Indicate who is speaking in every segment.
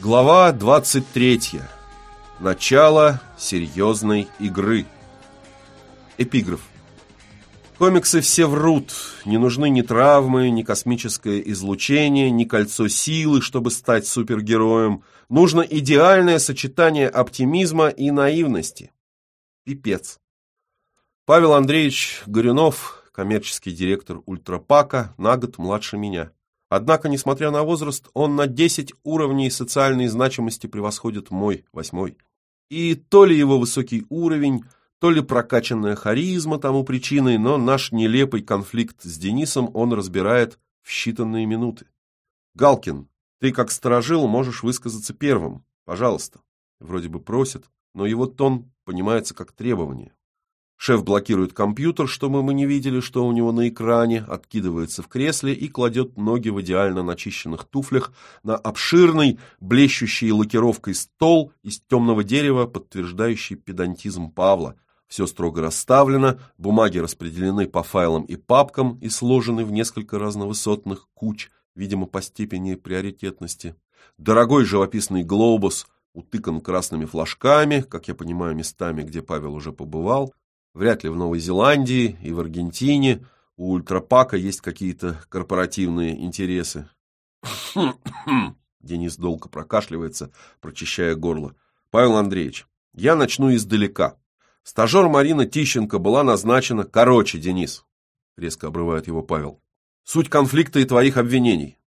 Speaker 1: Глава 23. Начало серьезной игры. Эпиграф. Комиксы все врут. Не нужны ни травмы, ни космическое излучение, ни кольцо силы, чтобы стать супергероем. Нужно идеальное сочетание оптимизма и наивности. Пипец. Павел Андреевич Горюнов, коммерческий директор Ультрапака, на год младше меня. Однако, несмотря на возраст, он на 10 уровней социальной значимости превосходит мой, восьмой. И то ли его высокий уровень, то ли прокачанная харизма тому причиной, но наш нелепый конфликт с Денисом он разбирает в считанные минуты. «Галкин, ты как сторожил можешь высказаться первым, пожалуйста». Вроде бы просит, но его тон понимается как требование. Шеф блокирует компьютер, чтобы мы не видели, что у него на экране, откидывается в кресле и кладет ноги в идеально начищенных туфлях на обширный, блещущий лакировкой стол из темного дерева, подтверждающий педантизм Павла. Все строго расставлено, бумаги распределены по файлам и папкам и сложены в несколько разновысотных куч, видимо, по степени приоритетности. Дорогой живописный глобус утыкан красными флажками, как я понимаю, местами, где Павел уже побывал. Вряд ли в Новой Зеландии и в Аргентине у ультрапака есть какие-то корпоративные интересы. Денис долго прокашливается, прочищая горло. Павел Андреевич, я начну издалека. Стажер Марина Тищенко была назначена... Короче, Денис, резко обрывает его Павел. Суть конфликта и твоих обвинений.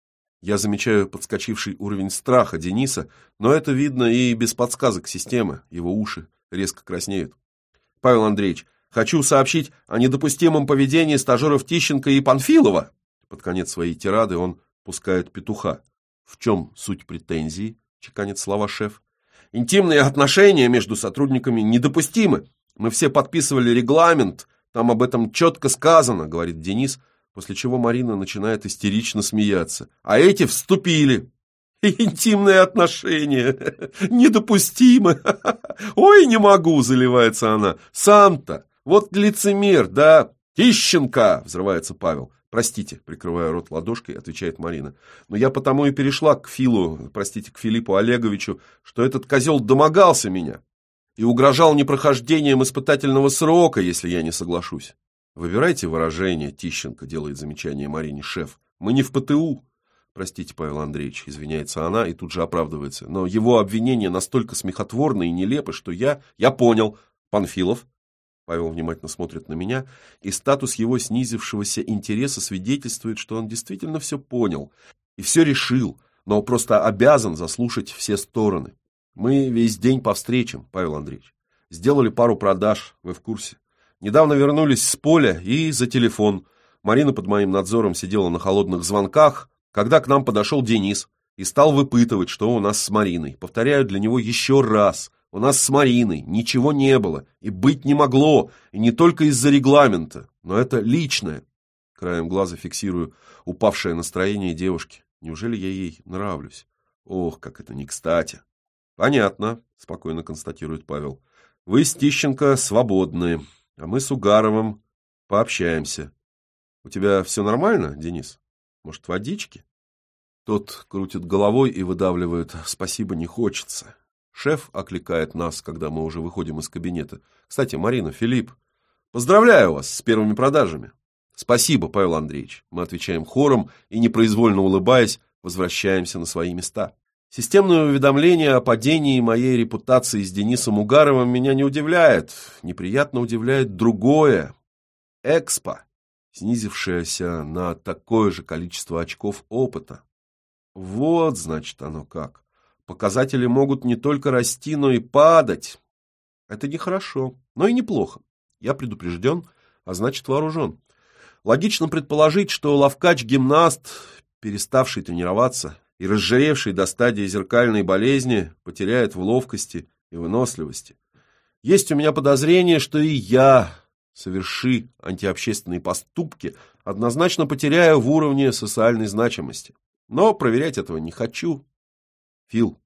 Speaker 1: Я замечаю подскочивший уровень страха Дениса, но это видно и без подсказок системы, его уши резко краснеют. Павел Андреевич, Хочу сообщить о недопустимом поведении стажеров Тищенко и Панфилова. Под конец своей тирады он пускает петуха. В чем суть претензий? Чеканит слова шеф. Интимные отношения между сотрудниками недопустимы. Мы все подписывали регламент, там об этом четко сказано, говорит Денис, после чего Марина начинает истерично смеяться. А эти вступили. Интимные отношения. Недопустимы. Ой, не могу, заливается она. Сам-то вот лицемер, да? Тищенко! Взрывается Павел. Простите, прикрывая рот ладошкой, отвечает Марина. Но я потому и перешла к Филу, простите, к Филиппу Олеговичу, что этот козел домогался меня и угрожал непрохождением испытательного срока, если я не соглашусь. Выбирайте выражение, Тищенко делает замечание Марине шеф. Мы не в ПТУ. Простите, Павел Андреевич, извиняется она и тут же оправдывается. Но его обвинения настолько смехотворны и нелепы, что я... Я понял. Панфилов, Павел внимательно смотрит на меня, и статус его снизившегося интереса свидетельствует, что он действительно все понял и все решил, но просто обязан заслушать все стороны. Мы весь день по встречам, Павел Андреевич. Сделали пару продаж, вы в курсе. Недавно вернулись с поля и за телефон. Марина под моим надзором сидела на холодных звонках, когда к нам подошел Денис и стал выпытывать, что у нас с Мариной. Повторяю для него еще раз – у нас с Мариной ничего не было, и быть не могло, и не только из-за регламента, но это личное. Краем глаза фиксирую упавшее настроение девушки. Неужели я ей нравлюсь? Ох, как это не кстати. Понятно, спокойно констатирует Павел. Вы с Тищенко свободны, а мы с Угаровым пообщаемся. У тебя все нормально, Денис? Может, водички? Тот крутит головой и выдавливает «спасибо, не хочется». Шеф окликает нас, когда мы уже выходим из кабинета. Кстати, Марина, Филипп, поздравляю вас с первыми продажами. Спасибо, Павел Андреевич. Мы отвечаем хором и, непроизвольно улыбаясь, возвращаемся на свои места. Системное уведомление о падении моей репутации с Денисом Угаровым меня не удивляет. Неприятно удивляет другое. Экспо, снизившееся на такое же количество очков опыта. Вот, значит, оно как. Показатели могут не только расти, но и падать. Это нехорошо, но и неплохо. Я предупрежден, а значит вооружен. Логично предположить, что ловкач-гимнаст, переставший тренироваться и разжиревший до стадии зеркальной болезни, потеряет в ловкости и выносливости. Есть у меня подозрение, что и я, соверши антиобщественные поступки, однозначно потеряю в уровне социальной значимости. Но проверять этого не хочу, Фил,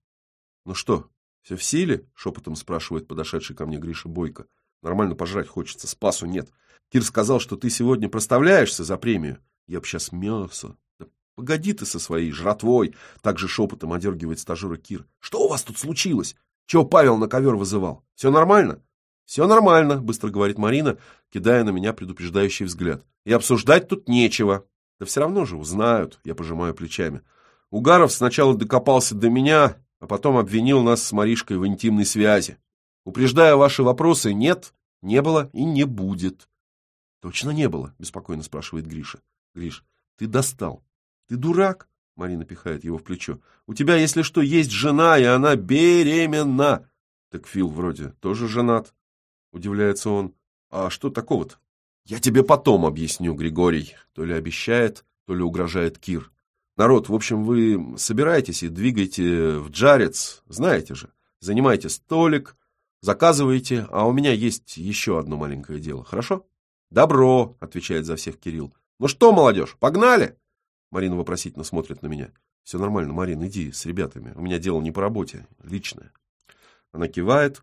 Speaker 1: ну что, все в силе? Шепотом спрашивает подошедший ко мне Гриша Бойко. Нормально пожрать хочется, спасу нет. Кир сказал, что ты сегодня проставляешься за премию. Я б сейчас мясо. Да Погоди ты со своей жратвой, также шепотом одергивает стажера Кир. Что у вас тут случилось? Чего Павел на ковер вызывал? Все нормально? Все нормально, быстро говорит Марина, кидая на меня предупреждающий взгляд. И обсуждать тут нечего. Да все равно же узнают, я пожимаю плечами. Угаров сначала докопался до меня, а потом обвинил нас с Маришкой в интимной связи. Упреждая ваши вопросы, нет, не было и не будет. Точно не было, беспокойно спрашивает Гриша. Гриш, ты достал. Ты дурак? Марина пихает его в плечо. У тебя, если что, есть жена, и она беременна. Так Фил вроде тоже женат. Удивляется он. А что такого-то? Я тебе потом объясню, Григорий. То ли обещает, то ли угрожает Кир. Народ, в общем, вы собираетесь и двигайте в Джарец, знаете же. Занимайте столик, заказывайте, а у меня есть еще одно маленькое дело, хорошо? Добро, отвечает за всех Кирилл. Ну что, молодежь, погнали? Марина вопросительно смотрит на меня. Все нормально, Марин, иди с ребятами. У меня дело не по работе, личное. Она кивает,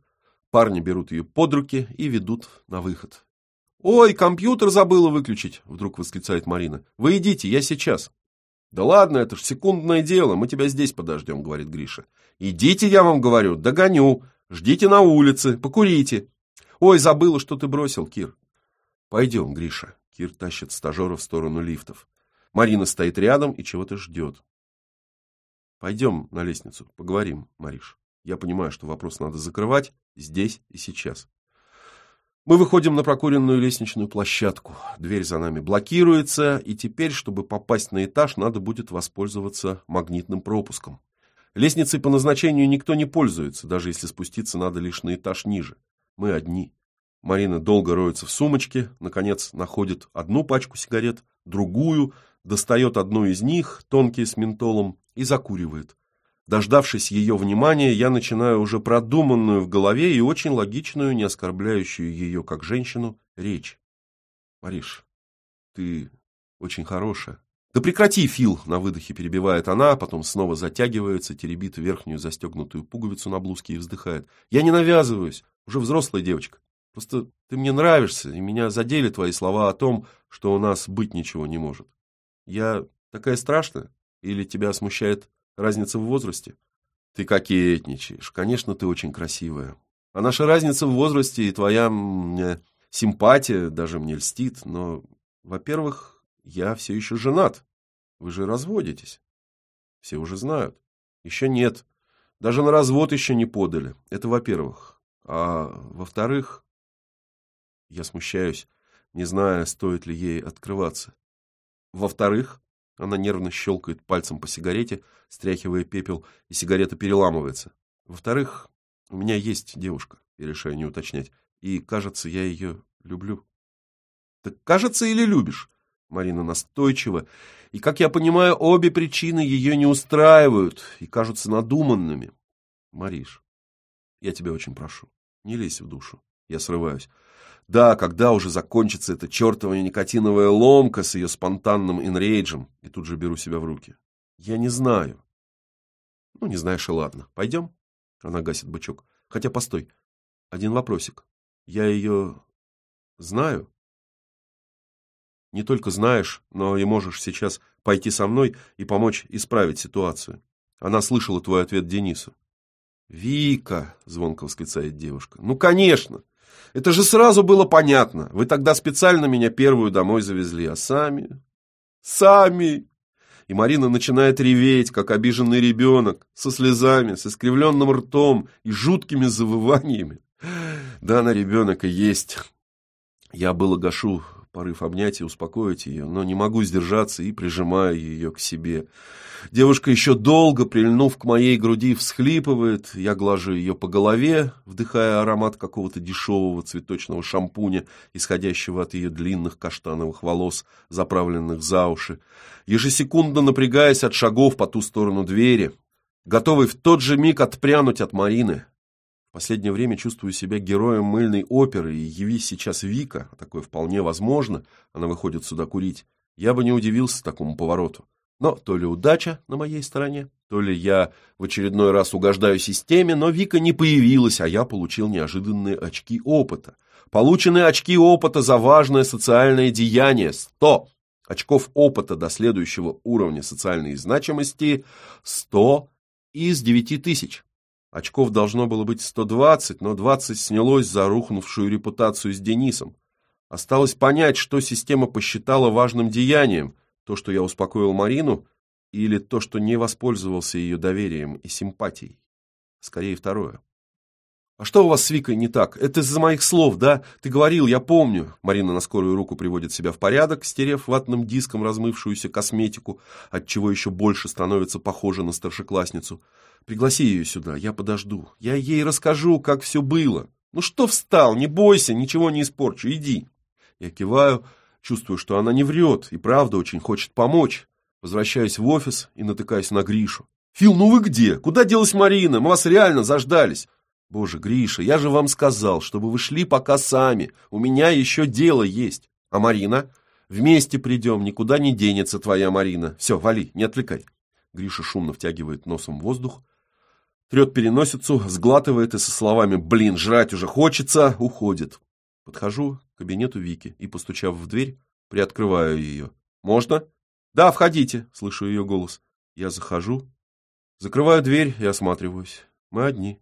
Speaker 1: парни берут ее под руки и ведут на выход. «Ой, компьютер забыла выключить!» — вдруг восклицает Марина. «Вы идите, я сейчас!» «Да ладно, это ж секундное дело, мы тебя здесь подождем», — говорит Гриша. «Идите, я вам говорю, догоню. Ждите на улице, покурите». «Ой, забыла, что ты бросил, Кир». «Пойдем, Гриша». Кир тащит стажера в сторону лифтов. Марина стоит рядом и чего-то ждет. «Пойдем на лестницу, поговорим, Мариш. Я понимаю, что вопрос надо закрывать здесь и сейчас». Мы выходим на прокуренную лестничную площадку. Дверь за нами блокируется, и теперь, чтобы попасть на этаж, надо будет воспользоваться магнитным пропуском. Лестницей по назначению никто не пользуется, даже если спуститься надо лишь на этаж ниже. Мы одни. Марина долго роется в сумочке, наконец находит одну пачку сигарет, другую, достает одну из них, тонкие с ментолом, и закуривает. Дождавшись ее внимания, я начинаю уже продуманную в голове и очень логичную, не оскорбляющую ее как женщину, речь. Мариш, ты очень хорошая. Да прекрати, Фил, на выдохе перебивает она, потом снова затягивается, теребит верхнюю застегнутую пуговицу на блузке и вздыхает. Я не навязываюсь, уже взрослая девочка. Просто ты мне нравишься, и меня задели твои слова о том, что у нас быть ничего не может. Я такая страшная? Или тебя смущает Разница в возрасте? Ты кокетничаешь. Конечно, ты очень красивая. А наша разница в возрасте и твоя симпатия даже мне льстит. Но, во-первых, я все еще женат. Вы же разводитесь. Все уже знают. Еще нет. Даже на развод еще не подали. Это во-первых. А во-вторых, я смущаюсь, не зная, стоит ли ей открываться. Во-вторых, она нервно щелкает пальцем по сигарете, стряхивая пепел, и сигарета переламывается. Во-вторых, у меня есть девушка, я решаю не уточнять, и, кажется, я ее люблю. Так кажется или любишь? Марина настойчива, и, как я понимаю, обе причины ее не устраивают и кажутся надуманными. Мариш, я тебя очень прошу, не лезь в душу. Я срываюсь. Да, когда уже закончится эта чертова никотиновая ломка с ее спонтанным инрейджем, и тут же беру себя в руки. Я не знаю. Ну, не знаешь и ладно. Пойдем? Она гасит бычок. Хотя, постой. Один вопросик. Я ее знаю? Не только знаешь, но и можешь сейчас пойти со мной и помочь исправить ситуацию. Она слышала твой ответ Денису. «Вика!» — звонко восклицает девушка. «Ну, конечно! Это же сразу было понятно. Вы тогда специально меня первую домой завезли, а сами... Сами... И Марина начинает реветь, как обиженный ребенок, со слезами, с искривленным ртом и жуткими завываниями. Да, она ребенок и есть. Я было гашу порыв обнять и успокоить ее, но не могу сдержаться и прижимаю ее к себе. Девушка еще долго, прильнув к моей груди, всхлипывает. Я глажу ее по голове, вдыхая аромат какого-то дешевого цветочного шампуня, исходящего от ее длинных каштановых волос, заправленных за уши. Ежесекундно напрягаясь от шагов по ту сторону двери, готовый в тот же миг отпрянуть от Марины. Последнее время чувствую себя героем мыльной оперы, и явись сейчас Вика, а такое вполне возможно, она выходит сюда курить, я бы не удивился такому повороту. Но то ли удача на моей стороне, то ли я в очередной раз угождаю системе, но Вика не появилась, а я получил неожиданные очки опыта. Полученные очки опыта за важное социальное деяние – 100. Очков опыта до следующего уровня социальной значимости 100 из 9 тысяч. Очков должно было быть 120, но 20 снялось за рухнувшую репутацию с Денисом. Осталось понять, что система посчитала важным деянием, то, что я успокоил Марину, или то, что не воспользовался ее доверием и симпатией. Скорее, второе. «А что у вас с Викой не так? Это из-за моих слов, да? Ты говорил, я помню». Марина на скорую руку приводит себя в порядок, стерев ватным диском размывшуюся косметику, отчего еще больше становится похожа на старшеклассницу. «Пригласи ее сюда, я подожду. Я ей расскажу, как все было. Ну что встал? Не бойся, ничего не испорчу, иди». Я киваю, чувствую, что она не врет и правда очень хочет помочь. Возвращаюсь в офис и натыкаюсь на Гришу. «Фил, ну вы где? Куда делась Марина? Мы вас реально заждались». Боже, Гриша, я же вам сказал, чтобы вы шли пока сами. У меня еще дело есть. А Марина? Вместе придем, никуда не денется твоя Марина. Все, вали, не отвлекай. Гриша шумно втягивает носом воздух, трет переносицу, сглатывает и со словами «Блин, жрать уже хочется!» уходит. Подхожу к кабинету Вики и, постучав в дверь, приоткрываю ее. «Можно?» «Да, входите!» — слышу ее голос. Я захожу, закрываю дверь и осматриваюсь. Мы одни.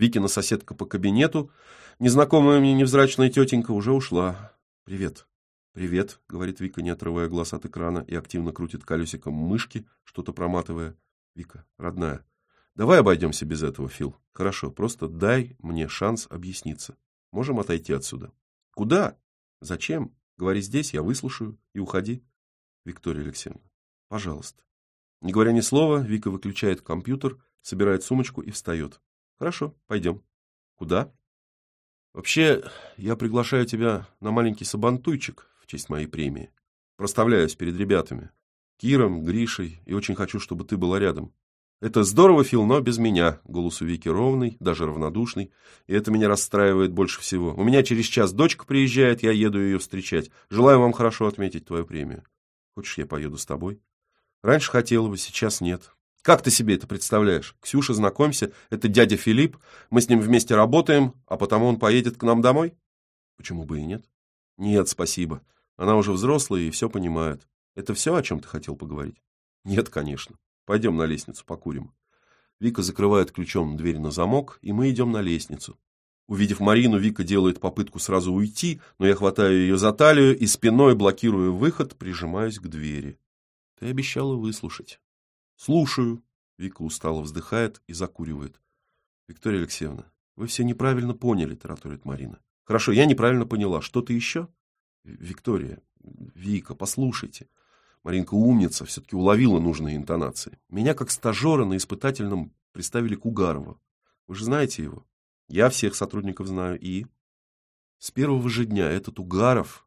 Speaker 1: Викина соседка по кабинету, незнакомая мне невзрачная тетенька, уже ушла. «Привет». «Привет», — говорит Вика, не отрывая глаз от экрана и активно крутит колесиком мышки, что-то проматывая. «Вика, родная, давай обойдемся без этого, Фил. Хорошо, просто дай мне шанс объясниться. Можем отойти отсюда». «Куда? Зачем? Говори здесь, я выслушаю, и уходи». «Виктория Алексеевна, пожалуйста». Не говоря ни слова, Вика выключает компьютер, собирает сумочку и встает. Хорошо, пойдем. Куда? Вообще, я приглашаю тебя на маленький сабантуйчик в честь моей премии. Проставляюсь перед ребятами. Киром, Гришей, и очень хочу, чтобы ты была рядом. Это здорово, Фил, но без меня. Голос у Вики ровный, даже равнодушный. И это меня расстраивает больше всего. У меня через час дочка приезжает, я еду ее встречать. Желаю вам хорошо отметить твою премию. Хочешь, я поеду с тобой? Раньше хотела бы, сейчас нет. Как ты себе это представляешь? Ксюша, знакомься, это дядя Филипп, мы с ним вместе работаем, а потому он поедет к нам домой? Почему бы и нет? Нет, спасибо. Она уже взрослая и все понимает. Это все, о чем ты хотел поговорить? Нет, конечно. Пойдем на лестницу, покурим. Вика закрывает ключом дверь на замок, и мы идем на лестницу. Увидев Марину, Вика делает попытку сразу уйти, но я хватаю ее за талию и спиной, блокируя выход, прижимаюсь к двери. Ты обещала выслушать. «Слушаю». Вика устало вздыхает и закуривает. «Виктория Алексеевна, вы все неправильно поняли», – тараторит Марина. «Хорошо, я неправильно поняла. Что-то еще?» «Виктория, Вика, послушайте». Маринка умница, все-таки уловила нужные интонации. Меня как стажера на испытательном представили к Угарову. Вы же знаете его? Я всех сотрудников знаю. И? С первого же дня этот Угаров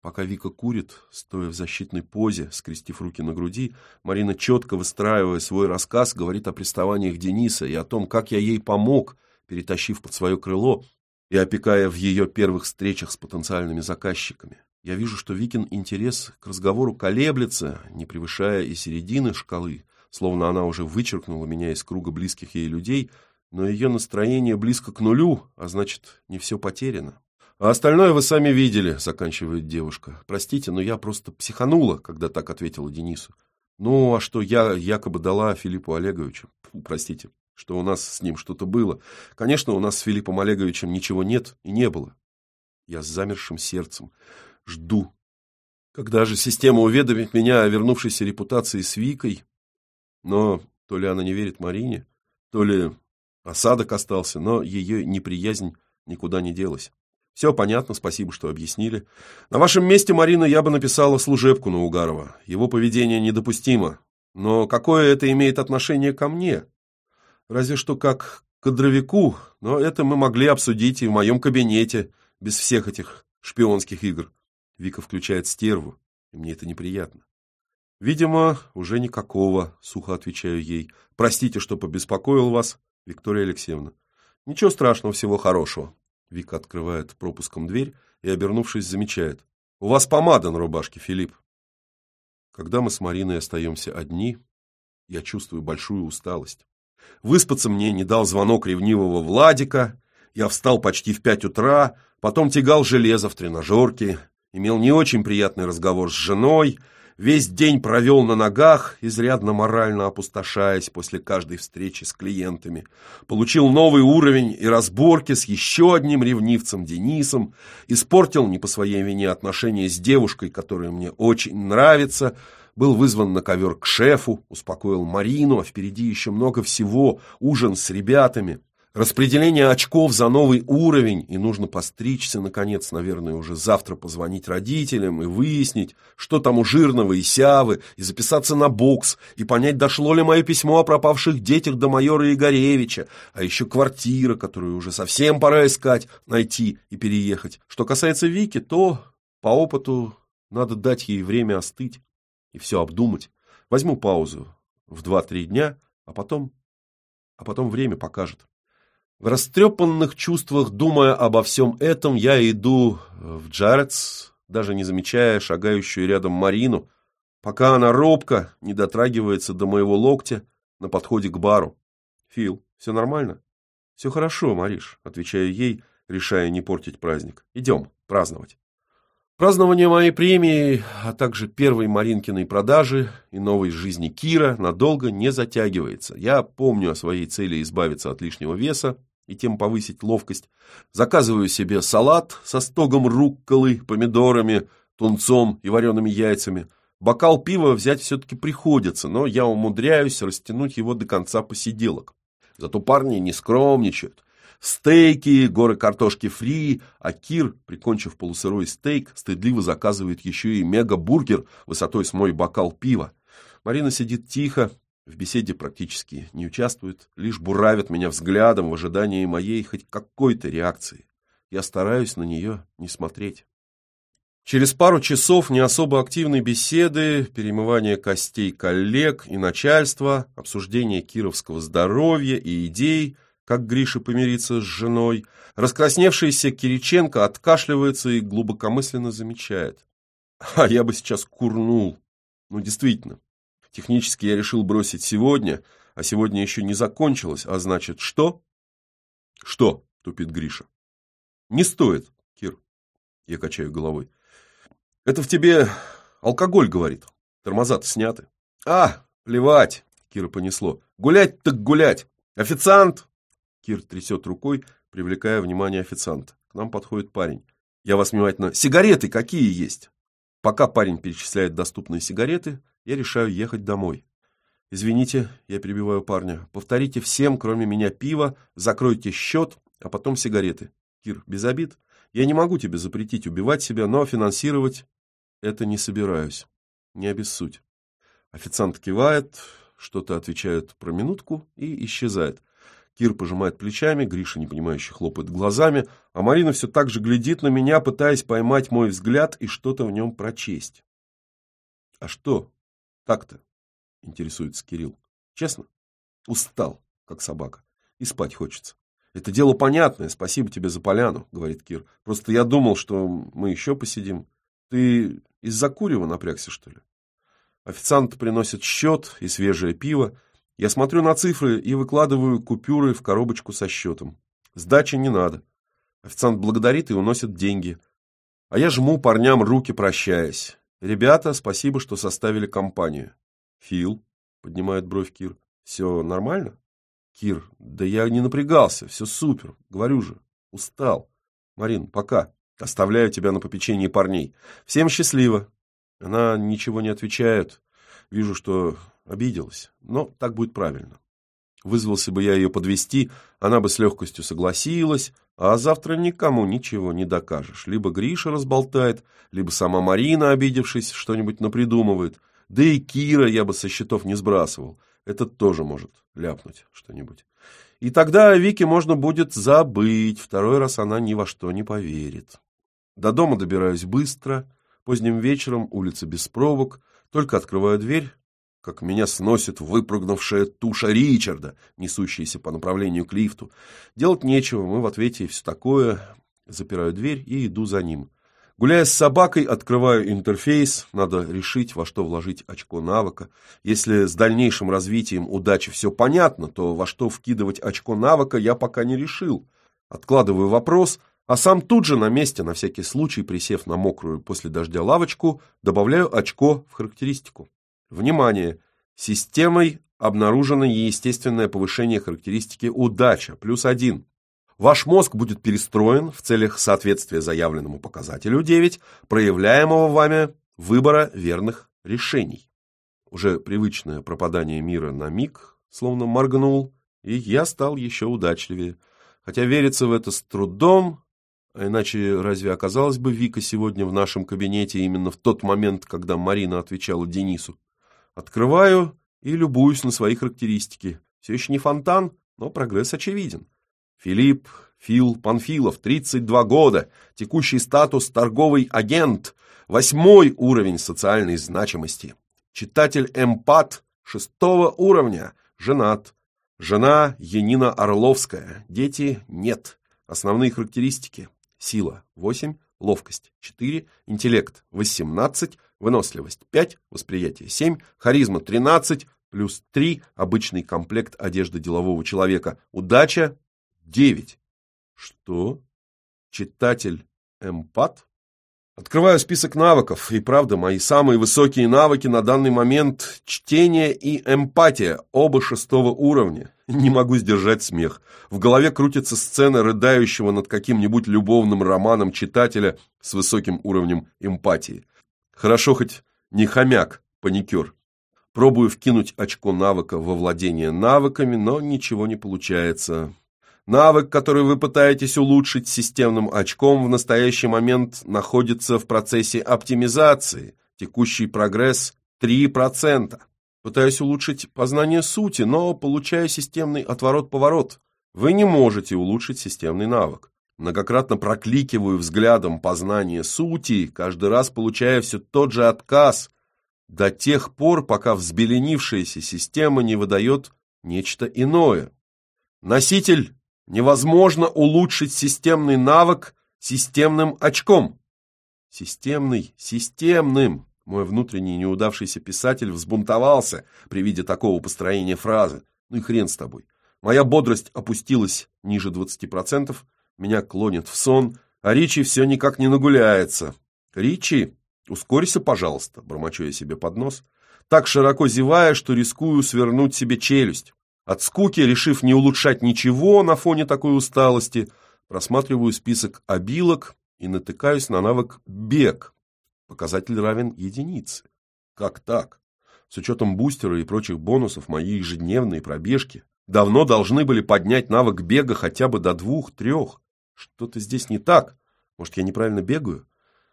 Speaker 1: Пока Вика курит, стоя в защитной позе, скрестив руки на груди, Марина, четко выстраивая свой рассказ, говорит о приставаниях Дениса и о том, как я ей помог, перетащив под свое крыло и опекая в ее первых встречах с потенциальными заказчиками. Я вижу, что Викин интерес к разговору колеблется, не превышая и середины шкалы, словно она уже вычеркнула меня из круга близких ей людей, но ее настроение близко к нулю, а значит, не все потеряно. А остальное вы сами видели, заканчивает девушка. Простите, но я просто психанула, когда так ответила Денису. Ну, а что я якобы дала Филиппу Олеговичу? Фу, простите, что у нас с ним что-то было. Конечно, у нас с Филиппом Олеговичем ничего нет и не было. Я с замершим сердцем жду. Когда же система уведомит меня о вернувшейся репутации с Викой? Но то ли она не верит Марине, то ли осадок остался, но ее неприязнь никуда не делась. Все понятно, спасибо, что объяснили. На вашем месте, Марина, я бы написала служебку на Угарова. Его поведение недопустимо. Но какое это имеет отношение ко мне? Разве что как кадровику, но это мы могли обсудить и в моем кабинете, без всех этих шпионских игр. Вика включает стерву, и мне это неприятно. Видимо, уже никакого, сухо отвечаю ей. Простите, что побеспокоил вас, Виктория Алексеевна. Ничего страшного, всего хорошего. Вика открывает пропуском дверь и, обернувшись, замечает. «У вас помада на рубашке, Филипп». Когда мы с Мариной остаемся одни, я чувствую большую усталость. Выспаться мне не дал звонок ревнивого Владика, я встал почти в пять утра, потом тягал железо в тренажерке, имел не очень приятный разговор с женой, весь день провел на ногах, изрядно морально опустошаясь после каждой встречи с клиентами, получил новый уровень и разборки с еще одним ревнивцем Денисом, испортил не по своей вине отношения с девушкой, которая мне очень нравится, был вызван на ковер к шефу, успокоил Марину, а впереди еще много всего, ужин с ребятами, распределение очков за новый уровень, и нужно постричься, наконец, наверное, уже завтра позвонить родителям и выяснить, что там у Жирного и Сявы, и записаться на бокс, и понять, дошло ли мое письмо о пропавших детях до майора Игоревича, а еще квартира, которую уже совсем пора искать, найти и переехать. Что касается Вики, то по опыту надо дать ей время остыть и все обдумать. Возьму паузу в два-три дня, а потом... А потом время покажет. В растрепанных чувствах, думая обо всем этом, я иду в Джаредс, даже не замечая шагающую рядом Марину, пока она робко не дотрагивается до моего локтя на подходе к бару. «Фил, все нормально?» «Все хорошо, Мариш», — отвечаю ей, решая не портить праздник. «Идем праздновать». Празднование моей премии, а также первой Маринкиной продажи и новой жизни Кира надолго не затягивается. Я помню о своей цели избавиться от лишнего веса и тем повысить ловкость. Заказываю себе салат со стогом рукколы, помидорами, тунцом и вареными яйцами. Бокал пива взять все-таки приходится, но я умудряюсь растянуть его до конца посиделок. Зато парни не скромничают стейки, горы картошки фри, а Кир, прикончив полусырой стейк, стыдливо заказывает еще и мега-бургер высотой с мой бокал пива. Марина сидит тихо, в беседе практически не участвует, лишь буравит меня взглядом в ожидании моей хоть какой-то реакции. Я стараюсь на нее не смотреть. Через пару часов не особо активной беседы, перемывания костей коллег и начальства, обсуждения кировского здоровья и идей – как Гриша помириться с женой. Раскрасневшийся Кириченко откашливается и глубокомысленно замечает. А я бы сейчас курнул. Ну, действительно. Технически я решил бросить сегодня, а сегодня еще не закончилось, а значит, что? Что? Тупит Гриша. Не стоит, Кир. Я качаю головой. Это в тебе алкоголь, говорит. Тормоза-то сняты. А, плевать, Кира понесло. Гулять так гулять. Официант, Кир трясет рукой, привлекая внимание официанта. К нам подходит парень. Я вас внимательно... Сигареты какие есть? Пока парень перечисляет доступные сигареты, я решаю ехать домой. Извините, я перебиваю парня. Повторите всем, кроме меня, пиво, закройте счет, а потом сигареты. Кир, без обид. Я не могу тебе запретить убивать себя, но финансировать это не собираюсь. Не обессудь. Официант кивает, что-то отвечает про минутку и исчезает. Кир пожимает плечами, Гриша непонимающе хлопает глазами, а Марина все так же глядит на меня, пытаясь поймать мой взгляд и что-то в нем прочесть. «А что так-то?» — интересуется Кирилл. «Честно? Устал, как собака, и спать хочется». «Это дело понятное, спасибо тебе за поляну», — говорит Кир. «Просто я думал, что мы еще посидим. Ты из-за курева напрягся, что ли?» Официант приносит счет и свежее пиво, я смотрю на цифры и выкладываю купюры в коробочку со счетом. Сдачи не надо. Официант благодарит и уносит деньги. А я жму парням руки, прощаясь. Ребята, спасибо, что составили компанию. Фил, поднимает бровь Кир. Все нормально? Кир, да я не напрягался, все супер. Говорю же, устал. Марин, пока. Оставляю тебя на попечении парней. Всем счастливо. Она ничего не отвечает. Вижу, что Обиделась, но так будет правильно. Вызвался бы я ее подвести, она бы с легкостью согласилась, а завтра никому ничего не докажешь. Либо Гриша разболтает, либо сама Марина, обидевшись, что-нибудь напридумывает. Да и Кира я бы со счетов не сбрасывал. Этот тоже может ляпнуть что-нибудь. И тогда Вике можно будет забыть. Второй раз она ни во что не поверит. До дома добираюсь быстро. Поздним вечером улица без пробок. Только открываю дверь, как меня сносит выпрыгнувшая туша Ричарда, несущаяся по направлению к лифту. Делать нечего, мы в ответе и все такое. Запираю дверь и иду за ним. Гуляя с собакой, открываю интерфейс. Надо решить, во что вложить очко навыка. Если с дальнейшим развитием удачи все понятно, то во что вкидывать очко навыка я пока не решил. Откладываю вопрос, А сам тут же на месте, на всякий случай, присев на мокрую после дождя лавочку, добавляю очко в характеристику. Внимание! Системой обнаружено естественное повышение характеристики удача, плюс один. Ваш мозг будет перестроен в целях соответствия заявленному показателю 9, проявляемого вами выбора верных решений. Уже привычное пропадание мира на миг, словно моргнул, и я стал еще удачливее. Хотя верится в это с трудом, а иначе разве оказалась бы Вика сегодня в нашем кабинете именно в тот момент, когда Марина отвечала Денису? Открываю и любуюсь на свои характеристики. Все еще не фонтан, но прогресс очевиден. Филипп Фил Панфилов, 32 года, текущий статус торговый агент, восьмой уровень социальной значимости. Читатель эмпат шестого уровня, женат. Жена Янина Орловская, дети нет. Основные характеристики. Сила 8, ловкость 4, интеллект 18, выносливость 5, восприятие 7, харизма 13, плюс 3, обычный комплект одежды делового человека, удача 9. Что? Читатель эмпат? Открываю список навыков, и правда, мои самые высокие навыки на данный момент – чтение и эмпатия, оба шестого уровня. Не могу сдержать смех. В голове крутится сцена рыдающего над каким-нибудь любовным романом читателя с высоким уровнем эмпатии. Хорошо хоть не хомяк, паникер. Пробую вкинуть очко навыка во владение навыками, но ничего не получается. Навык, который вы пытаетесь улучшить системным очком, в настоящий момент находится в процессе оптимизации. Текущий прогресс 3%. Пытаюсь улучшить познание сути, но получаю системный отворот-поворот. Вы не можете улучшить системный навык. Многократно прокликиваю взглядом познание сути, каждый раз получая все тот же отказ, до тех пор, пока взбеленившаяся система не выдает нечто иное. Носитель Невозможно улучшить системный навык системным очком. Системный, системным. Мой внутренний неудавшийся писатель взбунтовался при виде такого построения фразы. Ну и хрен с тобой. Моя бодрость опустилась ниже 20%, меня клонит в сон, а Ричи все никак не нагуляется. Ричи, ускорься, пожалуйста, бормочу я себе под нос, так широко зевая, что рискую свернуть себе челюсть. От скуки, решив не улучшать ничего на фоне такой усталости, просматриваю список обилок и натыкаюсь на навык «бег». Показатель равен единице. Как так? С учетом бустера и прочих бонусов мои ежедневные пробежки давно должны были поднять навык бега хотя бы до двух-трех. Что-то здесь не так. Может, я неправильно бегаю?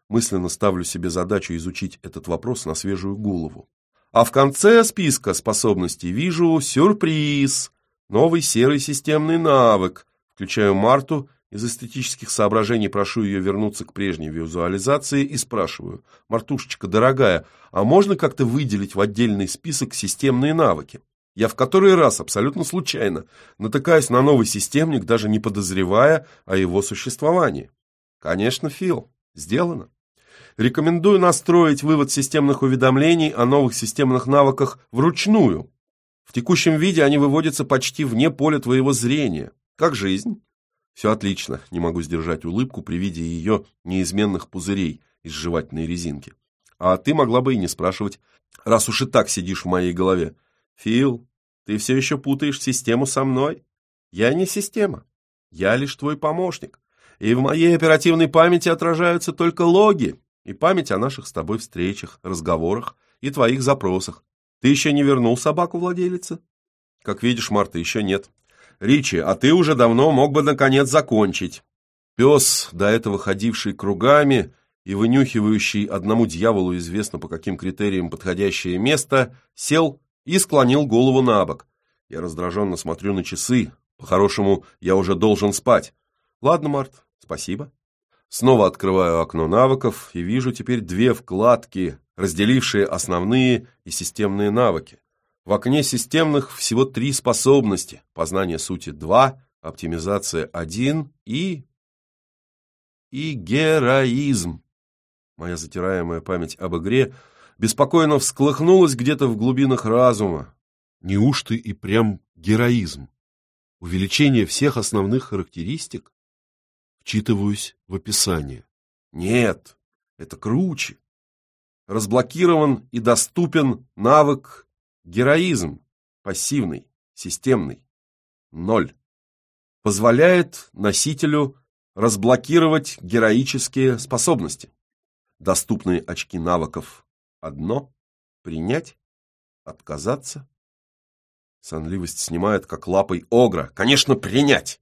Speaker 1: Мысленно ставлю себе задачу изучить этот вопрос на свежую голову. А в конце списка способностей вижу сюрприз. Новый серый системный навык. Включаю Марту, из эстетических соображений прошу ее вернуться к прежней визуализации и спрашиваю. «Мартушечка, дорогая, а можно как-то выделить в отдельный список системные навыки?» Я в который раз, абсолютно случайно, натыкаюсь на новый системник, даже не подозревая о его существовании. Конечно, Фил, сделано. Рекомендую настроить вывод системных уведомлений о новых системных навыках вручную. В текущем виде они выводятся почти вне поля твоего зрения. Как жизнь? Все отлично, не могу сдержать улыбку при виде ее неизменных пузырей из жевательной резинки. А ты могла бы и не спрашивать, раз уж и так сидишь в моей голове. Фил, ты все еще путаешь систему со мной? Я не система. Я лишь твой помощник. И в моей оперативной памяти отражаются только логи, и память о наших с тобой встречах, разговорах и твоих запросах. Ты еще не вернул собаку владелице? Как видишь, Марта, еще нет. Ричи, а ты уже давно мог бы наконец закончить. Пес, до этого ходивший кругами и вынюхивающий одному дьяволу известно по каким критериям подходящее место, сел и склонил голову на бок. Я раздраженно смотрю на часы. По-хорошему, я уже должен спать. Ладно, Март, спасибо. Снова открываю окно навыков и вижу теперь две вкладки, разделившие основные и системные навыки. В окне системных всего три способности. Познание сути 2, оптимизация 1 и... и героизм. Моя затираемая память об игре беспокойно всколыхнулась где-то в глубинах разума. Неужто и прям героизм? Увеличение всех основных характеристик?
Speaker 2: Вчитываюсь в описание.
Speaker 1: Нет, это круче. Разблокирован и доступен навык героизм, пассивный, системный. Ноль. Позволяет носителю разблокировать героические способности. Доступные очки навыков одно. Принять, отказаться. Сонливость снимает, как лапой огра. Конечно, принять.